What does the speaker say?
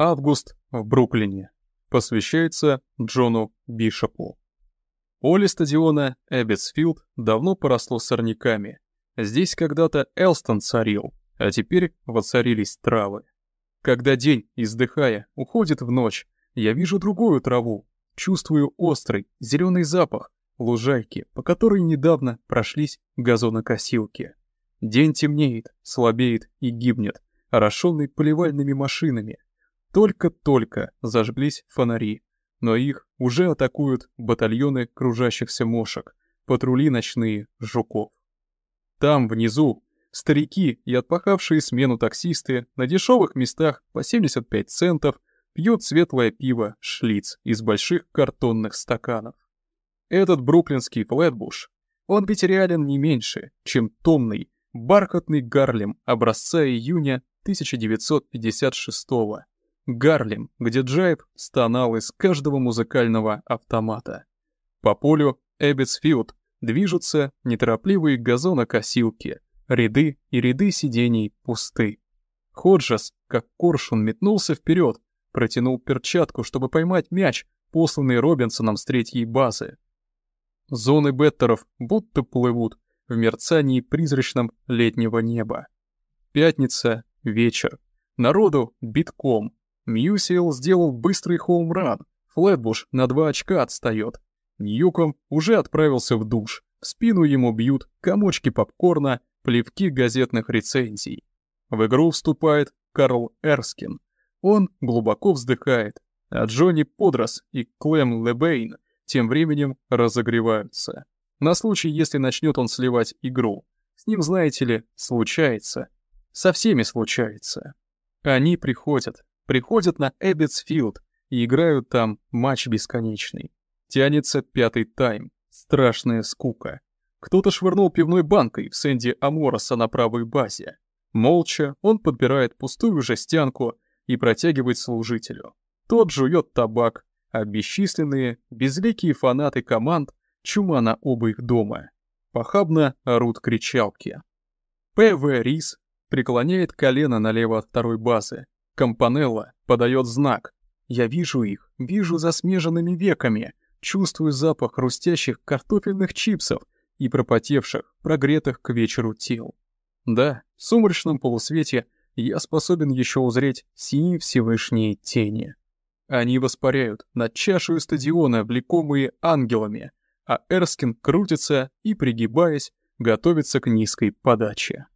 Август в Бруклине. Посвящается Джону Бишопу. Поле стадиона Эббетсфилд давно поросло сорняками. Здесь когда-то Элстон царил, а теперь воцарились травы. Когда день, издыхая, уходит в ночь, я вижу другую траву, чувствую острый, зеленый запах лужайки, по которой недавно прошлись газонокосилки. День темнеет, слабеет и гибнет, орошенный поливальными машинами. Только-только зажглись фонари, но их уже атакуют батальоны кружащихся мошек, патрули ночные жуков. Там, внизу, старики и отпахавшие смену таксисты на дешевых местах по 75 центов пьют светлое пиво «Шлиц» из больших картонных стаканов. Этот бруклинский флетбуш, он ведь реален не меньше, чем томный, бархатный Гарлем образца июня 1956 -го. Гарлем, где джайб стонал из каждого музыкального автомата. По полю Эббетсфилд движутся неторопливые газонокосилки, ряды и ряды сидений пусты. Ходжес, как коршун, метнулся вперед, протянул перчатку, чтобы поймать мяч, посланный Робинсоном с третьей базы. Зоны беттеров будто плывут в мерцании призрачном летнего неба. Пятница, вечер. Народу битком. Мьюсил сделал быстрый хоумран. Флетбуш на два очка отстает. Ньюком уже отправился в душ. В спину ему бьют комочки попкорна, плевки газетных рецензий. В игру вступает Карл Эрскин. Он глубоко вздыхает, а Джонни Подрес и Клем Лебайн тем временем разогреваются. На случай, если начнет он сливать игру. С ним, знаете ли, случается. Со всеми случается. Они приходят, приходят на Эббетсфилд и играют там матч бесконечный. Тянется пятый тайм. Страшная скука. Кто-то швырнул пивной банкой в Сэнди Амороса на правой базе. Молча он подбирает пустую жестянку и протягивает служителю. Тот жует табак, а бесчисленные, безликие фанаты команд чума на оба их дома. Похабно орут кричалки. П.В. Рис преклоняет колено налево от второй базы, Компанелла подает знак. Я вижу их, вижу засмеженными веками, чувствую запах хрустящих картофельных чипсов и пропотевших, прогретых к вечеру тел. Да, в сумрачном полусвете я способен еще узреть синие Всевышние тени. Они воспаряют над чашей стадиона, влекомые ангелами, а Эрскин крутится и, пригибаясь, готовится к низкой подаче.